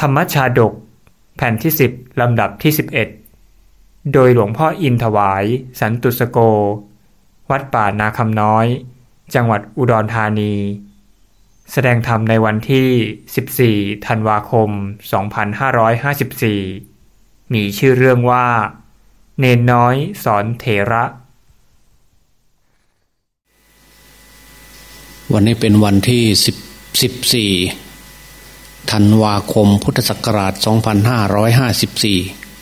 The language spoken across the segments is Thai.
ธรรมชาดก แผ่นที่ 10 ลำดับที่ 11 โดยหลวงพ่ออินถวาย สันตุสโก วัดป่านาคำน้อย จังหวัดอุดรธานี แสดงธรรมในวันที่ 14 ธันวาคม 2554 มีชื่อเรื่องว่า เนนน้อยสอนเถระ วันนี้เป็นวันที่สิบสิบสี่ ธันวาคมพุทธศักราช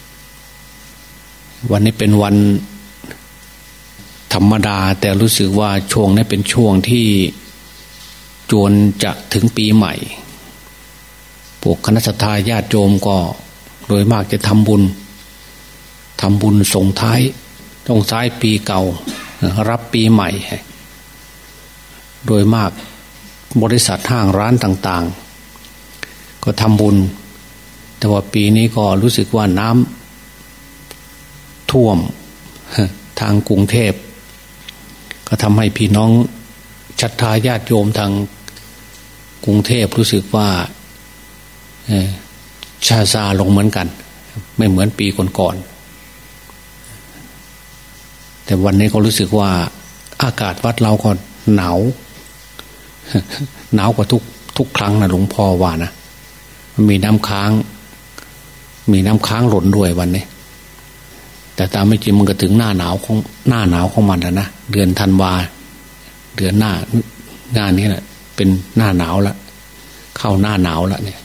2554 วันนี้เป็นวันธรรมดา แต่รู้สึกว่าช่วงนี้เป็นช่วงที่จวนจะถึงปีใหม่พวกคณะสัตยาติโยมก็โดยมากจะทำบุญทำบุญส่งท้ายส่งท้ายปีเก่า รับปีใหม่ โดยมากบริษัทห้างร้านต่าง ๆ ก็ทำบุญ แต่ว่าปีนี้ก็รู้สึกว่าน้ำท่วมทางกรุงเทพ ก็ทำให้พี่น้องชัดทายาติโยมทางกรุงเทพรู้สึกว่าชาซาลงเหมือนกัน ไม่เหมือนปีก่อนๆแต่วันนี้ก็รู้สึกว่าอากาศวัดเราก็หนาวหนาวกว่าทุกทุกครั้งนะหลวงพ่อว่านะ มีน้ำค้าง มีน้ำค้างหล่นด้วยวันนี้ แต่ตามไม่จริงมันก็ถึงหน้าหนาวของหน้าหนาวของมันแล้วนะเดือนธันวาเดือนหน้างานนี้แหละเป็นหน้าหนาวละเข้าหน้าหนาวละเนี่ย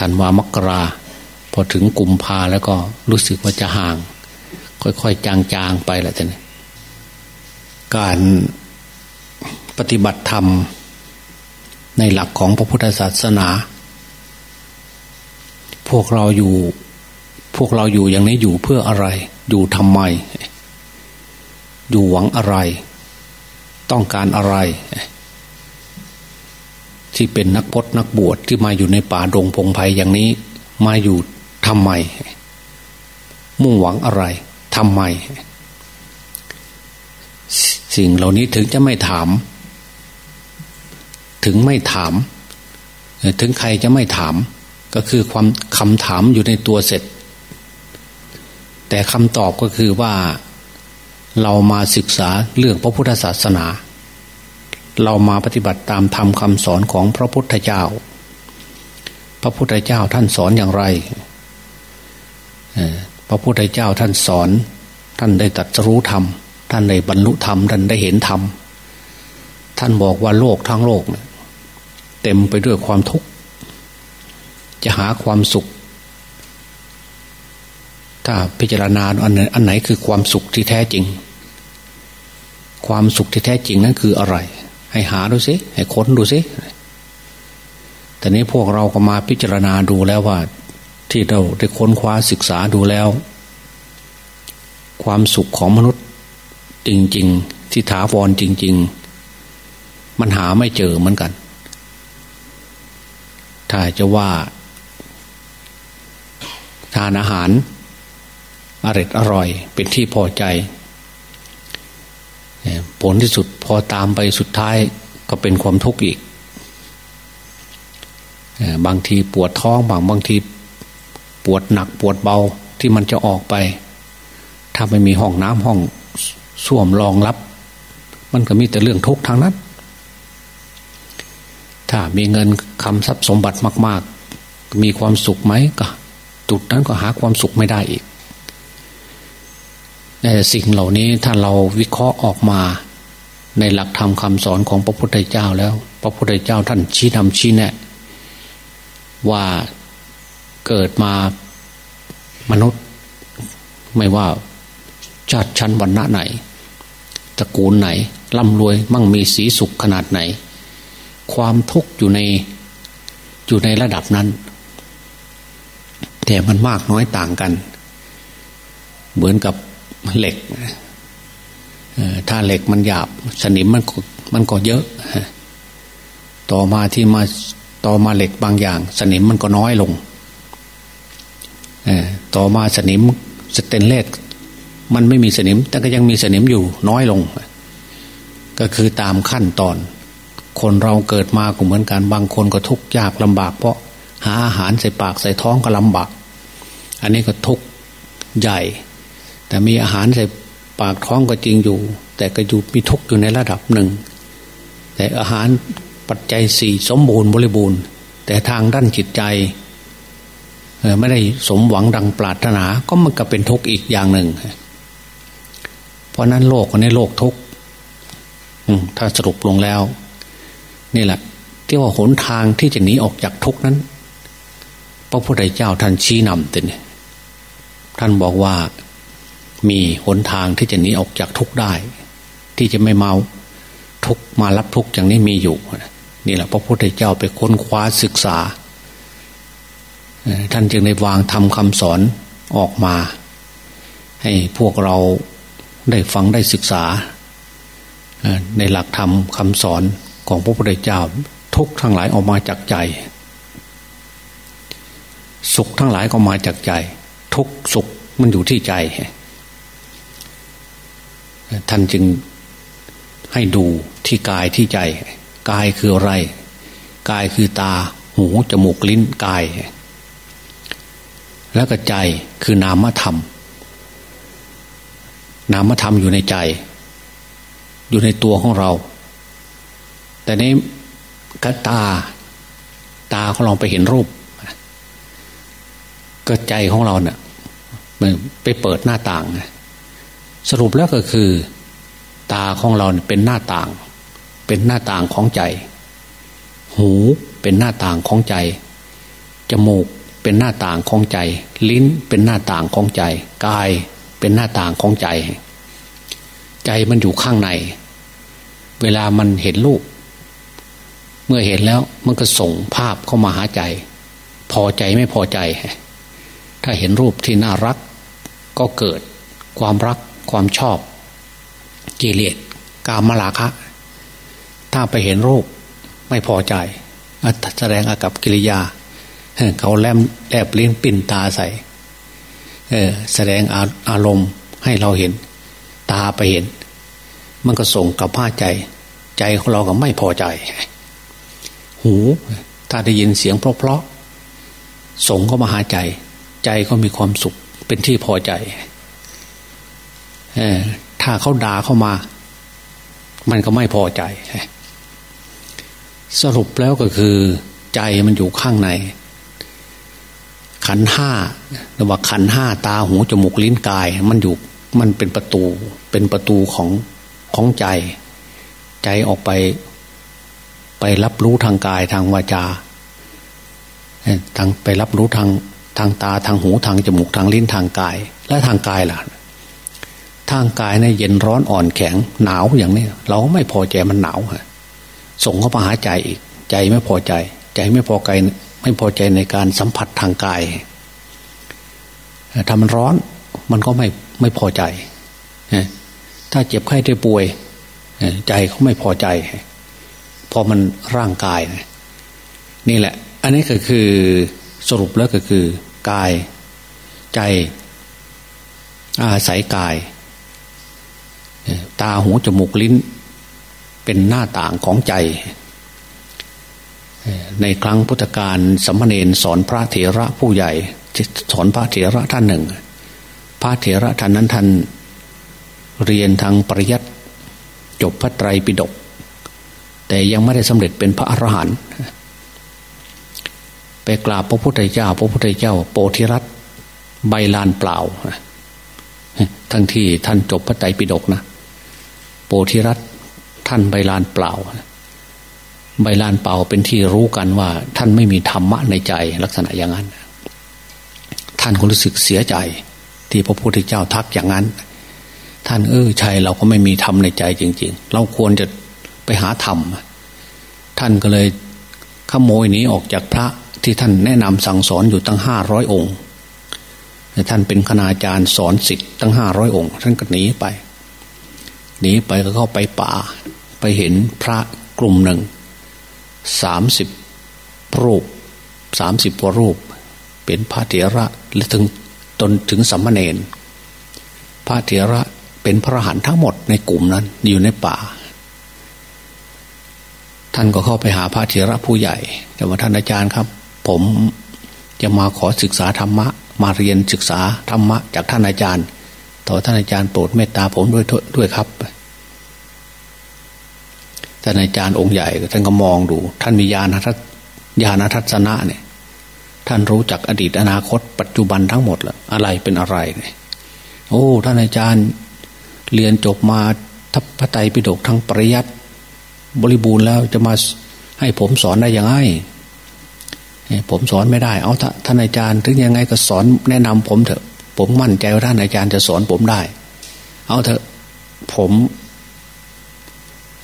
ธันวามกราพอถึงกุมภาแล้วก็รู้สึกว่าจะห่าง ค่อยๆจางๆไปแหละท่นการปฏิบัติธรรม ในหลักของพระพุทธศาสนา พวกเราอยู่ พวกเราอยู่อย่างนี้อยู่เพื่ออะไร อยู่ทำไม อยู่หวังอะไร ต้องการอะไร ที่เป็นนักพจนักบวชที่มาอยู่ในป่าดงพงไพ่อย่างนี้ มาอยู่ทำไม มุ่งหวังอะไรทำไม สิ่งเหล่านี้ถึงจะไม่ถาม ถึงไม่ถาม ถึงใครจะไม่ถาม ก็คือความคำถามอยู่ในตัวเสร็จ แต่คำตอบก็คือว่าเรามาศึกษาเรื่องพระพุทธศาสนา เรามาปฏิบัติตามธรรมคำสอนของพระพุทธเจ้า พระพุทธเจ้าท่านสอนอย่างไรพระพุทธเจ้าท่านสอน ท่านได้ตัดรู้ธรรม ท่านได้บรรลุธรรม ท่านได้เห็นธรรม ท่านบอกว่าโลกทั้งโลกเนี่ย เต็มไปด้วยความทุกข์จะหาความสุข ถ้าพิจารณาอันไหนอันไหนคือความสุขที่แท้จริง ความสุขที่แท้จริงนั้นคืออะไร ให้หาดูสิให้ค้นดูสิแต่นี้พวกเราก็มาพิจารณาดูแล้วว่า ที่เราได้ค้นคว้าศึกษาดูแล้ว ความสุขของมนุษย์จริง ๆ ที่ถาวรจริง ๆ มันหาไม่เจอเหมือนกัน ถ้าจะว่า ทานอาหารอร่อยอร่อย เป็นที่พอใจ ผลที่สุดพอตามไปสุดท้ายก็เป็นความทุกข์อีก บางทีปวดท้องบางบางทีปวดหนักปวดเบาที่มันจะออกไป ถ้าไม่มีห้องน้ำห้องส้วมรองรับ มันก็มีแต่เรื่องทุกข์ทางนั้น ถ้ามีเงินคำทรัพย์สมบัติมาก ๆ มีความสุขไหมก็ จุดนั้นก็หาความสุขไม่ได้อีกแต่สิ่งเหล่านี้ถ้าเราวิเคราะห์ออกมา ในหลักธรรมคำสอนของพระพุทธเจ้าแล้ว พระพุทธเจ้าท่านชี้นำชี้แนะ ว่าเกิดมามนุษย์ไม่ว่าชาติชั้นวรรณะไหนตระกูลไหนร่ำรวยมั่งมีสีสุขขนาดไหน ความทุกข์อยู่ในอยู่ในระดับนั้น แต่มันมากน้อยต่างกัน เหมือนกับเหล็กถ้าเหล็กมันหยาบ สนิมมันมันก็เยอะ ต่อมาที่มาต่อมาเหล็กบางอย่าง สนิมมันก็น้อยลงต่อมาสนิมสเตนเลสมันไม่มีสนิม แต่ก็ยังมีสนิมอยู่น้อยลง ก็คือตามขั้นตอน คนเราเกิดมาก็เหมือนกันบางคนก็ทุกข์ยากลำบาก เพราะหาอาหารใส่ปากใส่ท้องก็ลำบากอันนี้ก็ทุกข์ใหญ่ แต่มีอาหารใส่ปากท้องก็จริงอยู่ แต่ก็อยู่มีทุกข์อยู่ในระดับหนึ่ง แต่อาหารปัจจัยสี่สมบูรณ์บริบูรณ์ แต่ทางด้านจิตใจไม่ได้สมหวังดังปรารถนาก็มันก็เป็นทุกข์อีกอย่างหนึ่ง เพราะนั้นโลกในโลกทุกข์ถ้าสรุปลงแล้ว นี่แหละที่ว่าหนทางที่จะหนีออกจากทุกนั้น พระพุทธเจ้าท่านชี้นำเต็นท่านบอกว่ามีหนทางที่จะหนีออกจากทุกได้ ที่จะไม่เมาทุกมารับทุกอย่างนี้มีอยู่นี่แหละพระพุทธเจ้าไปค้นคว้าศึกษา ท่านจึงได้วางทำคำสอนออกมา ให้พวกเราได้ฟังได้ศึกษาในหลักธรรมคำสอน ของพระพุทธเจ้าทุกทั้งหลายออกมาจากใจ สุขทั้งหลายก็มาจากใจ ทุกสุขมันอยู่ที่ใจ ท่านจึงให้ดูที่กายที่ใจ กายคืออะไร กายคือตา หูจมูกลิ้นกาย แล้วก็ใจคือนามธรรม นามธรรมอยู่ในใจ อยู่ในตัวของเรา แต่นี้กตา ตาของเราไปเห็นรูปก็ใจของเราเนี่ยมันไปเปิดหน้าต่าง สรุปแล้วก็คือ ตาของเราเป็นหน้าต่าง เป็นหน้าต่างของใจ หูเป็นหน้าต่างของใจ จมูกเป็นหน้าต่างของใจ ลิ้นเป็นหน้าต่างของใจ กายเป็นหน้าต่างของใจ ใจมันอยู่ข้างใน เวลามันเห็นรูป เมื่อเห็นแล้วมันก็ส่งภาพเข้ามาหาใจ พอใจไม่พอใจ ถ้าเห็นรูปที่น่ารัก ก็เกิดความรักความชอบ กิเลสกามลาคะ ถ้าไปเห็นรูปไม่พอใจแสดงอากับกิริยาเขาแลมแลบเลี้ยงปิ่นตาใส่แสดงอาอารมณ์ให้เราเห็น ตาไปเห็น มันก็ส่งกับผ้าใจ ใจของเราก็ไม่พอใจ หูถ้าได้ยินเสียงเพราะๆส่งเข้ามาหาใจ ใจก็มีความสุขเป็นที่พอใจถ้าเขาด่าเข้ามา มันก็ไม่พอใจ สรุปแล้วก็คือ ใจมันอยู่ข้างใน ขันห้าหรือว่าขันห้าตาหูจมูกลิ้นกาย มันอยู่มันเป็นประตู เป็นประตูของของใจ ใจออกไป ไปรับรู้ทางกายทางวาจาทางไปรับรู้ทางทางตาทางหูทางจมูกทางลิ้นทางกาย และทางกายล่ะ ทางกายเนี่ยเย็นร้อนอ่อนแข็งหนาวอย่างนี้เราไม่พอใจมันหนาวฮะส่งเข้ามาหาใจอีก ใจไม่พอใจ ใจไม่พอใจไม่พอใจในการสัมผัสทางกายถ้ามันร้อนมันก็ไม่ไม่พอใจถ้าเจ็บไข้ได้ป่วย ใจเขาไม่พอใจ พอมันร่างกายนี่แหละ อันนี้ก็คือสรุปแล้วก็คือกายใจอาศัยกาย ตาหูจมูกลิ้น เป็นหน้าต่างของใจ ในครั้งพุทธกาลสัมมเนนสอนพระเถระผู้ใหญ่สอนพระเถระท่านหนึ่ง พระเถระท่านนั้นท่านเรียนทางปริยัติจบพระไตรปิฎก แต่ยังไม่ได้สำเร็จเป็นพระอรหันต์ไปกราบพระพุทธเจ้า พระพุทธเจ้า โปธิรัตใบลานเปล่าทั้งที่ท่านจบพระไตรปิฎกนะโปธิรัตท่านใบลานเปล่า ใบลานเปล่าเป็นที่รู้กันว่า ท่านไม่มีธรรมะในใจลักษณะอย่างนั้น ท่านก็รู้สึกเสียใจ ที่พระพุทธเจ้าทักอย่างนั้น ท่านเออชัยเราก็ไม่มีธรรมในใจจริง ๆ เราควรจะ ไปหาธรรม ท่านก็เลยขโมยหนีออกจากพระที่ท่านแนะนำสั่งสอนอยู่ตั้งห้าร้อยองค์ท่านเป็นคณาจารย์สอนสิทธิ์ตั้งห้าร้อยองค์ ท่านก็หนีไปหนีไปก็เข้าไปป่า ไปเห็นพระกลุ่มหนึ่งสามสิบรูปสามสิบกว่ารูป เป็นพระเถระและถึงตนถึงสัมมาเนนพระเถระเป็นพระหันทั้งหมดในกลุ่มนั้นอยู่ในป่า ท่านก็เข้าไปหาพระเถระผู้ใหญ่ แต่ว่าท่านอาจารย์ครับ ผมจะมาขอศึกษาธรรมะ มาเรียนศึกษาธรรมะ จากท่านอาจารย์ ต่อท่านอาจารย์โปรดเมตตาผมด้วยด้วยครับท่านอาจารย์องค์ใหญ่ท่านก็มองดู ท่านมีญาณทัศญาณทัศนะเนี่ย ท่านรู้จักอดีตอนาคต ปัจจุบันทั้งหมดละอะไรเป็นอะไรเนี่ยโอ้ ท่านอาจารย์เรียนจบมาทัพพระไตรปิฎกทั้งปริยัติ บริบูรณ์แล้วจะมาให้ผมสอนได้ยังไงผมสอนไม่ได้ เอาท่านอาจารย์ถึงยังไงก็สอนแนะนำผมเถอะ ผมมั่นใจว่าท่านอาจารย์จะสอนผมได้ เอาเถอะผม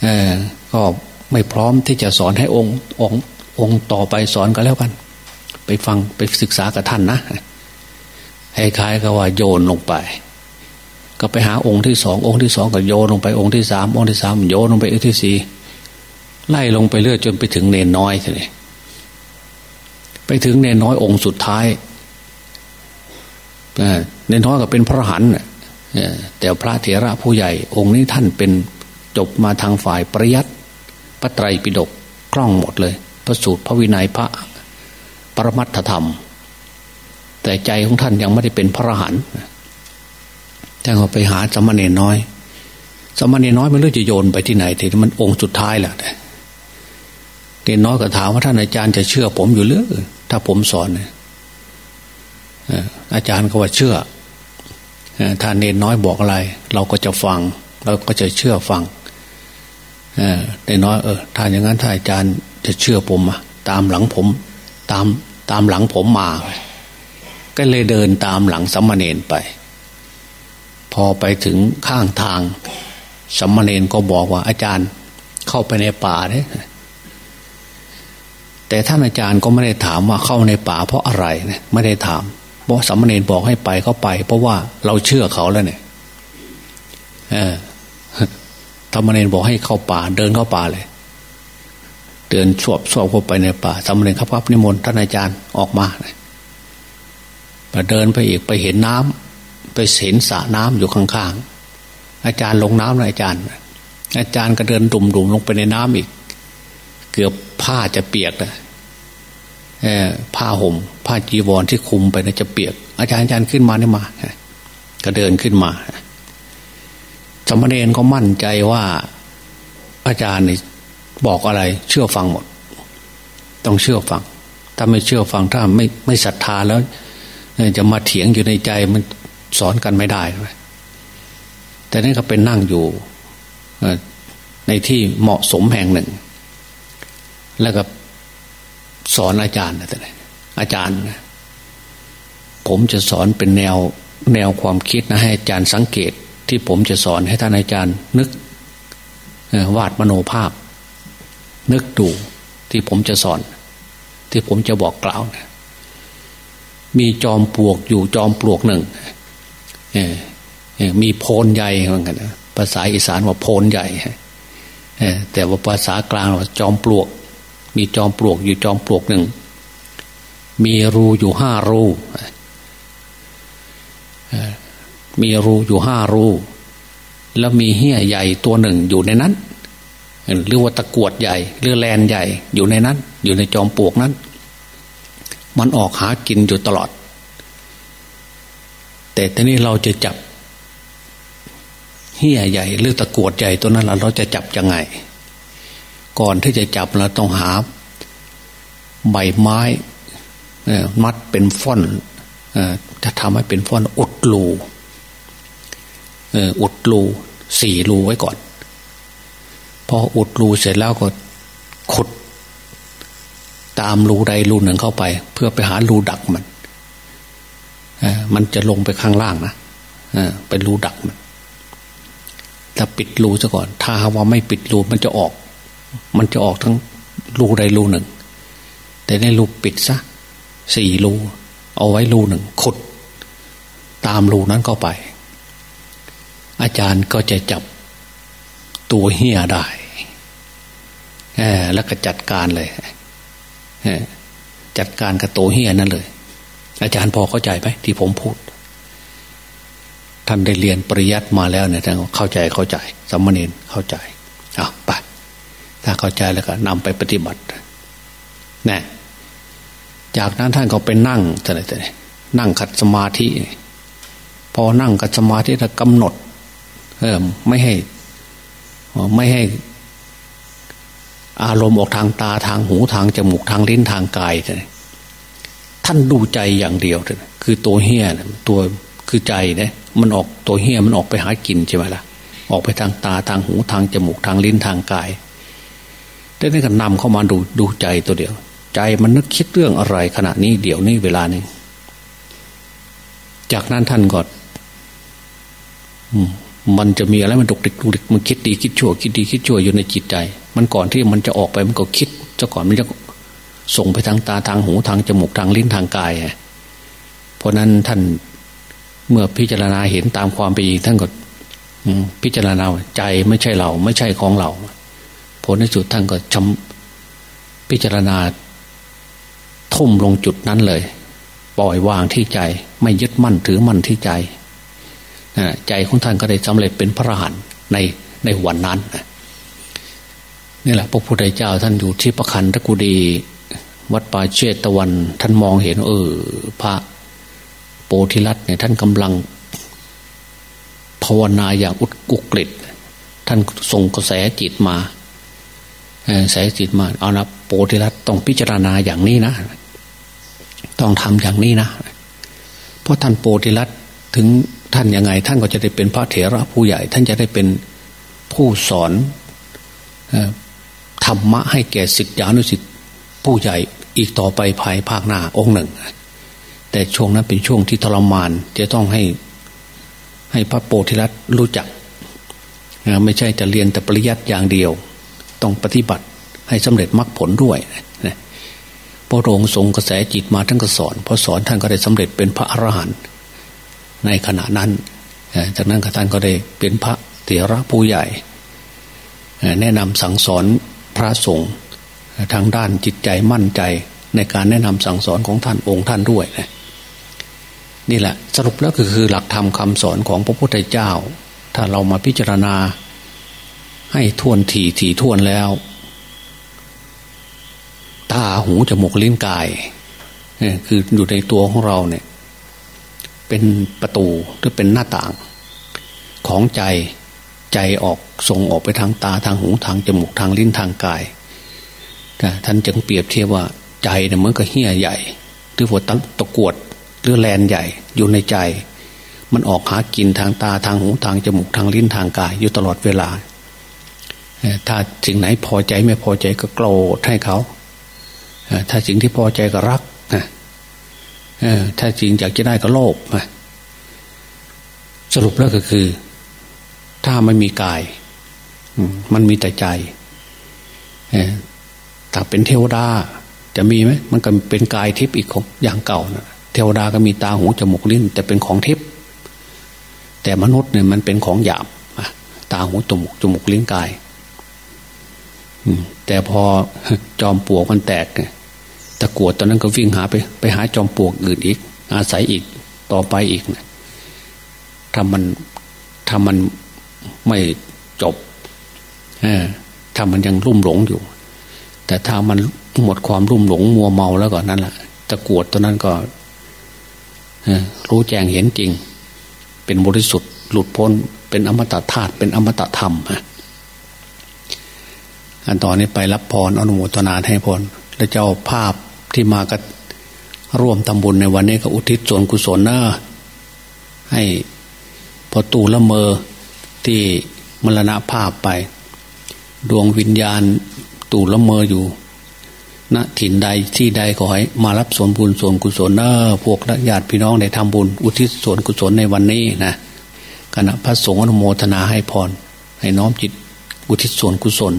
เออก็ไม่พร้อมที่จะสอนให้องค์องค์องค์ต่อไปสอนก็แล้วกัน ไปฟังไปศึกษากับท่านนะให้คล้ายกับว่าโยนลงไป ก็ไปหาองค์ที่สององค์ที่สองก็โยนลงไปองค์ที่สามองค์ที่สามโยนลงไปองค์ที่สี่ ไล่ลงไปเรื่อยจนไปถึงเนนน้อยเลยไปถึงเนนน้อยองค์สุดท้ายเนนน้อยก็เป็นพระหันแต่พระเถระผู้ใหญ่ องค์นี้ท่านเป็นจบมาทางฝ่ายปริยัติพระไตรปิฎกกล้องหมดเลย พระสูตรพระวินัยพระปรมัตถธรรม แต่ใจของท่านยังไม่ได้เป็นพระหันท่านก็ไปหาสมณีน้อย สมณีน้อยไม่รู้จะโยนไปที่ไหนทีมันองค์สุดท้ายแหละ เนน้อยก็ถามว่าท่านอาจารย์จะเชื่อ ผมอยู่หรือถ้าผมสอนเนี่ยอาจารย์ก็ว่าเชื่อถ้าเนนน้อยบอกอะไร เราก็จะฟัง เราก็จะเชื่อฟังเนนน้อยเออถ้าอย่างนั้นถ้าอาจารย์จะเชื่อผมอะตามหลังผม ตามตามหลังผมมา ก็เลยเดินตามหลังสัมมาเนนไป พอไปถึงข้างทางสัมมาเนนก็บอกว่าอาจารย์เข้าไปในป่าเนี่ย แต่ท่านอาจารย์ก็ไม่ได้ถามว่าเข้าในป่าเพราะอะไรนะไม่ได้ถามเพราะสัมมาเนรบอกให้ไปเขาไป เพราะว่าเราเชื่อเขาแล้วเนี่ยเออธรรมเนรบอกให้เข้าป่า เดินเข้าป่าเลย เดินชวบชวบเข้าไปในป่าสัมมเนรครับครับนิมนต์ท่านอาจารย์ออกมาไปเดินไปอีกไปเห็นน้ำไปเห็นสระน้ำอยู่ข้างๆ อาจารย์ลงน้ำเลยอาจารย์ อาจารย์ก็เดินดุ่มๆลงไปในน้ำอีก เกือบผ้าจะเปียกนะ ผ้าห่มผ้าจีวรที่คุมไปนะจะเปียก อาจารย์อาจารย์ขึ้นมาเนี่ยมา ก็เดินขึ้นมาสมณเณรก็มั่นใจว่าอาจารย์นี่บอกอะไร เชื่อฟังหมด ต้องเชื่อฟัง ถ้าไม่เชื่อฟังถ้าไม่ไม่ศรัทธาแล้วจะมาเถียงอยู่ในใจมันสอนกันไม่ได้แต่นั่นก็เป็นนั่งอยู่ในที่เหมาะสมแห่งหนึ่ง แล้วก็ สอนอาจารย์นะแต่อาจารย์นะผมจะสอนเป็นแนวแนวความคิดนะให้อาจารย์สังเกตที่ผมจะสอนให้ท่านอาจารย์ นึกวาดมโนภาพ นึกดูที่ผมจะสอน ที่ผมจะบอกกล่าวนะมีจอมปลวกอยู่จอมปลวกหนึ่งมีโพนใหญ่เหมือนกันภาษาอีสานว่าโพนใหญ่แต่ว่าภาษากลางว่าจอมปลวก มีจอมปลวกอยู่จอมปลวกหนึ่ง มีรูอยู่ห้ารูมีรูอยู่ห้ารูแล้วมีเหี้ยใหญ่ตัวหนึ่งอยู่ในนั้นหรือว่าตะกวดใหญ่หรือแลนใหญ่อยู่ในนั้น อยู่ในจอมปลวกนั้น มันออกหากินอยู่ตลอด แต่ทีนี้เราจะจับเหี้ยใหญ่หรือตะกวดใหญ่ตัวนั้นเราจะจับยังไง ก่อนที่จะจับเราต้องหา ใบไม้มัดเป็นฟ่อนจะทำให้เป็นฟ่อนอุดรูอุดรูสี่รูไว้ก่อน พออุดรูเสร็จแล้วก็ขุด ตามรูใดรูหนึ่งเข้าไป เพื่อไปหารูดักมันมันจะลงไปข้างล่างนะเป็นรูดักมันถ้าปิดรูซะก่อน ถ้าว่าไม่ปิดรูมันจะออก มันจะออกทั้งรูใดรูหนึ่ง แต่ในรูปิดซะสี่รูเอาไว้รูหนึ่งขุด ตามรูนั้นเข้าไป อาจารย์ก็จะจับตัวเฮียได้แล้วก็จัดการเลยจัดการกับตัวเฮียนั่นเลย อาจารย์พอเข้าใจไหมที่ผมพูด ท่านได้เรียนปริยัติมาแล้วเนี่ยท่านเข้าใจเข้าใจสมณีนเข้าใจเอาไป ถ้าเข้าใจแล้วก็นำไปปฏิบัตินะจากนั้นท่านก็ไปนั่งแต่ไหนแต่นั่งขัดสมาธิ พอนั่งขัดสมาธิแล้วกำหนด เออไม่ให้ไม่ให้ อารมณ์ออกทางตาทางหูทางจมูกทางลิ้นทางกายท่านดูใจอย่างเดียวคือตัวเฮี้ยตัวคือใจเนี่ยมันออกตัวเฮี้ยมันออกไปหากินใช่ไหมล่ะ ออกไปทางตาทางหูทางจมูกทางลิ้นทางกาย แต่นี่ก็นำเข้ามาดูดูใจตัวเดียว ใจมันนึกคิดเรื่องอะไรขณะนี้เดี๋ยวนี้เวลานี้ จากนั้นท่านก็มันจะมีอะไรมันดุกดิกดุกดิกมันคิดดีคิดชั่ว คิดดีคิดชั่วอยู่ในจิตใจ มันก่อนที่มันจะออกไปมันก็คิดซะก่อนมันจะส่งไปทางตาทางหูทางจมูกทางลิ้นทางกายเพราะนั้นท่านเมื่อพิจารณาเห็นตามความเป็นจริงท่านก็พิจารณาใจไม่ใช่เรา ไม่ใช่ของเรา ผลในสุดท่านก็ชำพิจารณา ทุ่มลงจุดนั้นเลย ปล่อยวางที่ใจ ไม่ยึดมั่นถือมั่นที่ใจใจของท่านก็ได้สำเร็จเป็นพระอรหันต์ในในวันนั้นนี่แหละพระพุทธเจ้าท่านอยู่ที่ประคันตะกุดี วัดป่าเชตวัน ท่านมองเห็น เออ พระโปธิรัตเนี่ยท่านกำลังภาวนาอย่างอุดกุกฤษท่านส่งกระแสจิตมา แสจิตมาเอานะโปธิรัตต้องพิจารณาอย่างนี้นะ ต้องทำอย่างนี้นะ เพราะท่านโปธิรัตถึงท่านยังไง ท่านก็จะได้เป็นพระเถระผู้ใหญ่ ท่านจะได้เป็นผู้สอนธรรมะให้แก่สิทธิอนุสิทธิผู้ใหญ่อีกต่อไปภายภาคหน้าองค์หนึ่ง แต่ช่วงนั้นเป็นช่วงที่ทรมาน จะต้องให้ให้พระโปธิรัตรู้จัก ไม่ใช่จะเรียนแต่ปริยัติอย่างเดียว ต้องปฏิบัติให้สำเร็จมรรคผลด้วยนะพระองค์ทรงกระแสจิตมาท่านก็สอนพอสอนท่านก็ได้สำเร็จเป็นพระอรหันต์ในขณะนั้น จากนั้นท่านก็ได้เป็นพระเถระผู้ใหญ่ แนะนำสั่งสอนพระสงฆ์ทางด้านจิตใจมั่นใจในการแนะนำสั่งสอนของท่านองค์ท่านด้วยนะนี่แหละสรุปแล้วก็คือหลักธรรมคาสอนของพระพุทธเจ้า ถ้าเรามาพิจารณา ให้ทวนถี่ถี่ทวนแล้ว ตาหูจมูกลิ้นกายคืออยู่ในตัวของเราเนี่ย เป็นประตูหรือเป็นหน้าต่าง ของใจใจออกส่งออกไปทางตาทางหูทางจมูกทางลิ้นทางกายท่านจึงเปรียบเทียบว่าใจเนี่ยเหมือนกับเหี้ยใหญ่ หรือว่าตะกวดหรือแลนใหญ่อยู่ในใจ มันออกหากินทางตาทางหูทางจมูกทางลิ้นทางกาย อยู่ตลอดเวลา ถ้าสิ่งไหนพอใจไม่พอใจก็โกรธให้เขาถ้าสิ่งที่พอใจก็รักถ้าสิ่งอยากจะได้ก็โลภสรุปแล้วก็คือ ถ้าไม่มีกายมันมีแต่ใจถ้าเป็นเทวดา จะมีไหมมันก็เป็นกายทิพย์อีกของอย่างเก่านะเทวดาก็มีตาหูจมูกลิ้น แต่เป็นของทิพย์แต่มนุษย์เนี่ยมันเป็นของหยาบตาหูจมูกจมูกลิ้นกาย แต่พอจอมปลวกมันแตกตะกวดตอนนั้นก็วิ่งหาไป ไปหาจอมปลวกอื่นอีก อาศัยอีกต่อไปอีกถ้ามันถ้ามันไม่จบถ้ามันยังรุ่มหลงอยู่ แต่ถ้ามันหมดความรุ่มหลงมัวเมาแล้วก็นั่นแหละตะกวดตัวนั้นก็รู้แจ้งเห็นจริง เป็นบริสุทธิ์หลุดพ้น เป็นอมตะธาตุเป็นอมตะธรรมฮะ อันต่อนนี้ไปรับพรอนุโมทนาให้พรและเจ้าภาพที่มาก็ร่วมทำบุญในวันนี้ก็อุทิศส่วนกุศลนะให้พอตูละเมอที่มรณะภาพไป ดวงวิญญาณตูละเมออยู่ณถิ่นใดที่ใดขอให้มารับส่วนบุญส่วนกุศลเนอพวกญาติพี่น้องได้ทำบุญ อุทิศส่วนกุศลในวันนี้นะคณะพระสงฆ์อนุโมทนาให้พร ให้น้อมจิตอุทิศส่วนกุศล